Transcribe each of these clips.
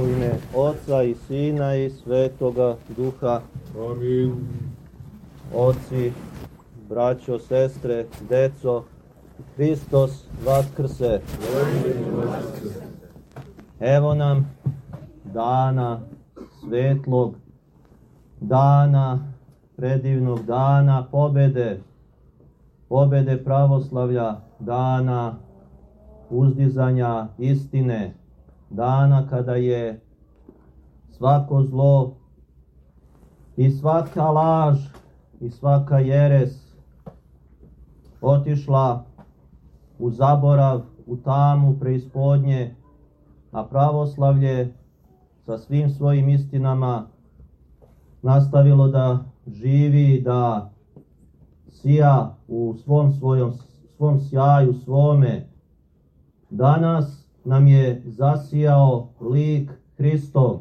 U ime Oca i Sina i Svetoga Duha. Amin. Oci, braćo, sestre, deco, Hristos vaskrse. Evo nam dana svetlog, dana predivnog dana pobede, pobede pravoslavlja, dana uzdizanja istine, dana kada je svako zlo i svaka laž i svaka jeres otišla u zaborav, u tamu preispodnje, a pravoslavlje sa svim svojim istinama nastavilo da živi, da sija u svom svojom svom sjaju svome. Danas nam je zasijao lik Hristov,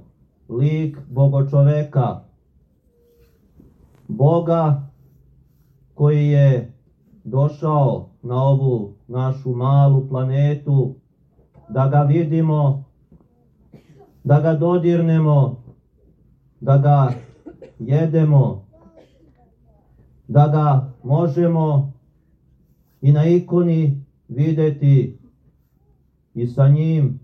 lik Bogočoveka, Boga koji je došao na ovu našu malu planetu, da ga vidimo, da ga dodirnemo, da ga jedemo, da ga možemo i na ikoni videti i sa njim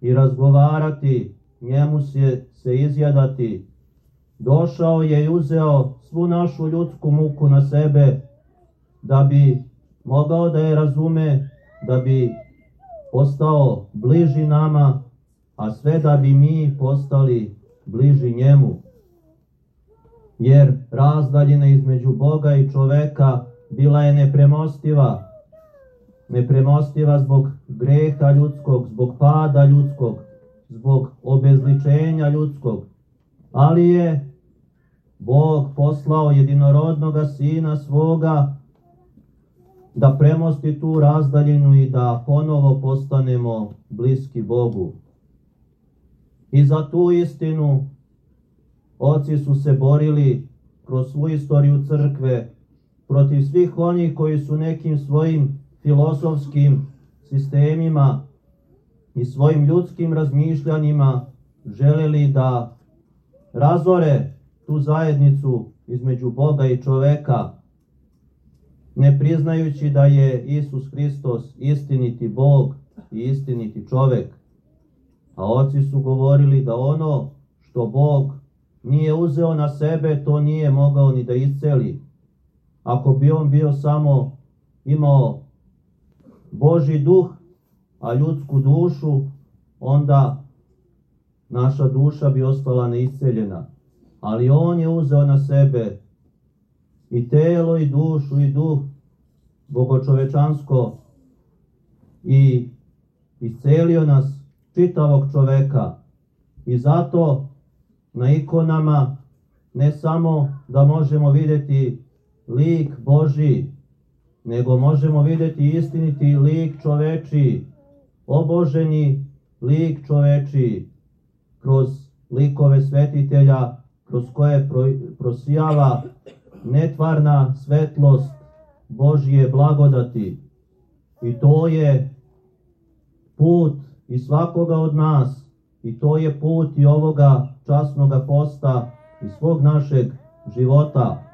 i razgovarati, njemu se, se izjadati. Došao je i uzeo svu našu ljudsku muku na sebe, da bi mogao da je razume, da bi postao bliži nama, a sve da bi mi postali bliži njemu. Jer razdaljina između Boga i čoveka bila je nepremostiva, nepremostiva zbog greha ljudskog, zbog pada ljudskog, zbog obezličenja ljudskog, ali je Bog poslao jedinorodnoga sina svoga da premosti tu razdaljinu i da ponovo postanemo bliski Bogu. I za tu istinu oci su se borili kroz svu istoriju crkve protiv svih onih koji su nekim svojim filosofskim sistemima i svojim ljudskim razmišljanjima želeli da razore tu zajednicu između Boga i čoveka, ne priznajući da je Isus Hristos istiniti Bog i istiniti čovek. A oci su govorili da ono što Bog nije uzeo na sebe, to nije mogao ni da isceli. Ako bi on bio samo imao Boži duh, a ljudsku dušu, onda naša duša bi ostala neisceljena. Ali on je uzeo na sebe i telo i dušu i duh bogočovečansko i iscelio nas čitavog čoveka. I zato na ikonama ne samo da možemo videti lik Boži, nego možemo videti istiniti lik čoveči, oboženi lik čoveči, kroz likove svetitelja, kroz koje prosijava netvarna svetlost Božije blagodati. I to je put i svakoga od nas, i to je put i ovoga časnoga posta i svog našeg života.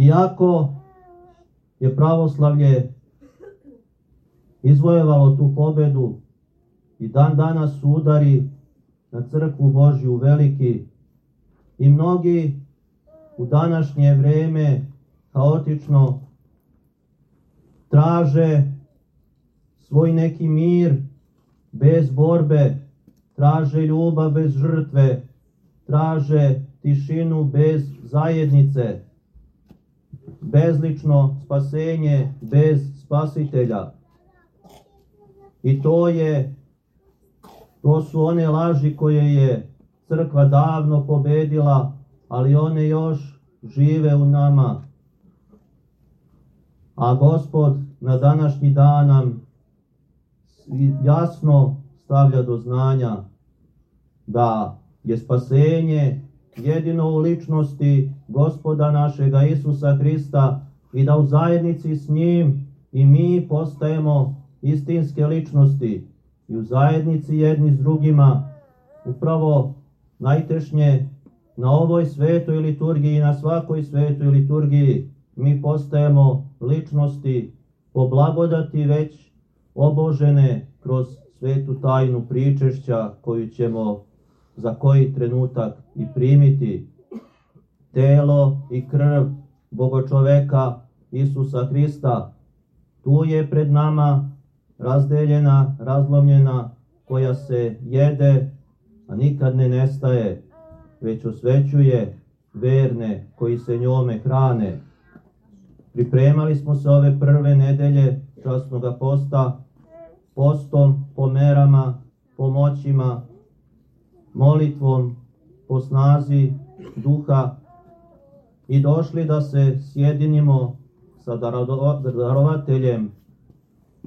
Iako je pravoslavlje izvojevalo tu pobedu i dan danas su udari na crkvu Božju veliki i mnogi u današnje vreme haotično traže svoj neki mir bez borbe, traže ljubav bez žrtve, traže tišinu bez zajednice, bezlično spasenje bez spasitelja. I to je, to su one laži koje je crkva davno pobedila, ali one još žive u nama. A gospod na današnji dan nam jasno stavlja do znanja da je spasenje jedino u ličnosti gospoda našega Isusa Hrista i da u zajednici s njim i mi postajemo istinske ličnosti i u zajednici jedni s drugima, upravo najtešnje na ovoj svetoj liturgiji i na svakoj svetoj liturgiji mi postajemo ličnosti po blagodati već obožene kroz svetu tajnu pričešća koju ćemo za koji trenutak i primiti. Telo i krv Bogočoveka Isusa Hrista tu je pred nama razdeljena, razlomljena, koja se jede, a nikad ne nestaje, već osvećuje verne koji se njome hrane. Pripremali smo se ove prve nedelje časnog posta, postom, po merama, pomoćima, molitvom, po snazi duha i došli da se sjedinimo sa darovateljem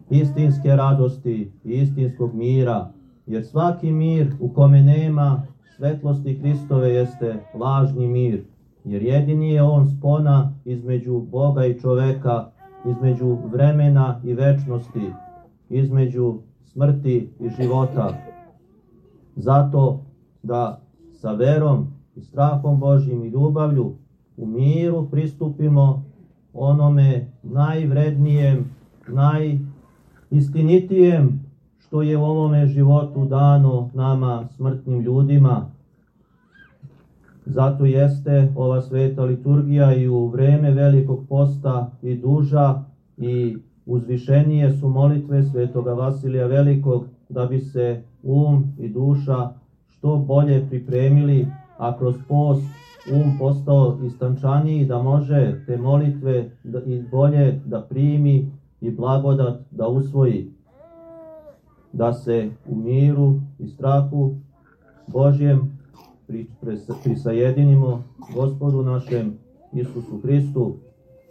istinske radosti i istinskog mira, jer svaki mir u kome nema svetlosti Hristove jeste lažni mir, jer jedini je on spona između Boga i čoveka, između vremena i večnosti, između smrti i života. Zato da sa verom i strahom Božim i ljubavlju u miru pristupimo onome najvrednijem, najistinitijem što je u ovome životu dano nama smrtnim ljudima. Zato jeste ova sveta liturgija i u vreme velikog posta i duža i uzvišenije su molitve svetoga Vasilija Velikog da bi se um i duša što bolje pripremili, a kroz post um postao istančaniji da može te molitve da, i bolje da primi i blagodat da usvoji. Da se u miru i strahu Božjem prisajedinimo gospodu našem Isusu Hristu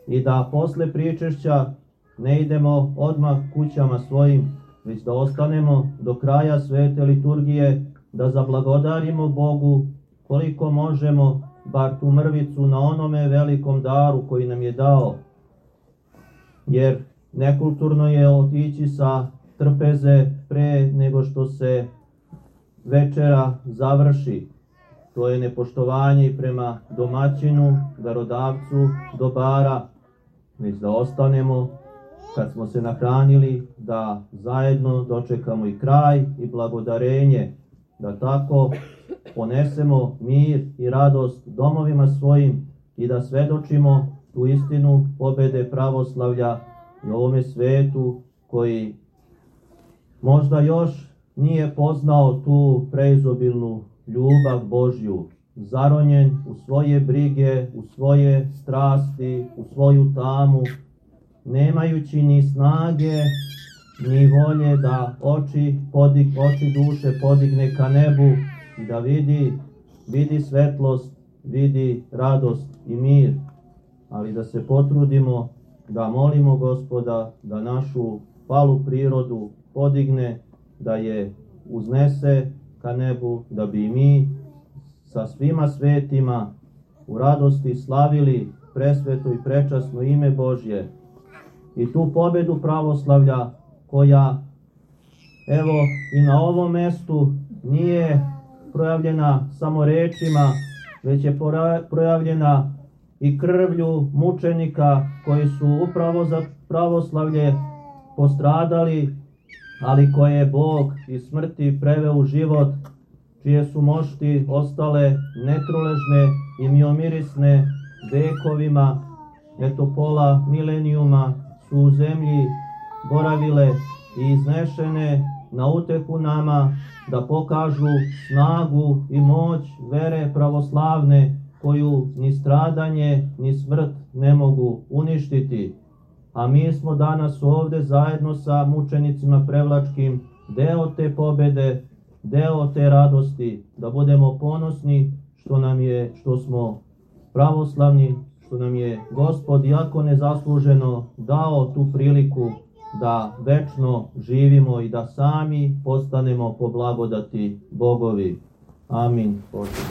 i da posle pričešća ne idemo odmah kućama svojim, već da ostanemo do kraja svete liturgije, da zablagodarimo Bogu koliko možemo bar tu mrvicu na onome velikom daru koji nam je dao. Jer nekulturno je otići sa trpeze pre nego što se večera završi. To je nepoštovanje prema domaćinu, darodavcu, dobara, već da ostanemo kad smo se nahranili, da zajedno dočekamo i kraj i blagodarenje, da tako ponesemo mir i radost domovima svojim i da svedočimo tu istinu pobede pravoslavlja i ovome svetu koji možda još nije poznao tu preizobilnu ljubav Božju, zaronjen u svoje brige, u svoje strasti, u svoju tamu, nemajući ni snage, ni volje da oči, podig, oči duše podigne ka nebu i da vidi, vidi svetlost, vidi radost i mir, ali da se potrudimo da molimo gospoda da našu palu prirodu podigne, da je uznese ka nebu, da bi mi sa svima svetima u radosti slavili presveto i prečasno ime Božje. I tu pobedu pravoslavlja koja evo i na ovom mestu nije projavljena samo rečima, već je projavljena i krvlju mučenika koji su upravo za pravoslavlje postradali, ali koje je Bog iz smrti preveo u život, čije su mošti ostale netruležne i miomirisne vekovima, eto pola milenijuma su u zemlji boravile i iznešene na utehu nama da pokažu snagu i moć vere pravoslavne koju ni stradanje ni smrt ne mogu uništiti. A mi smo danas ovde zajedno sa mučenicima Prevlačkim deo te pobede, deo te radosti, da budemo ponosni što nam je, što smo pravoslavni, što nam je Gospod jako nezasluženo dao tu priliku da večno živimo i da sami postanemo po blagodati Bogovi. Amin. Pošto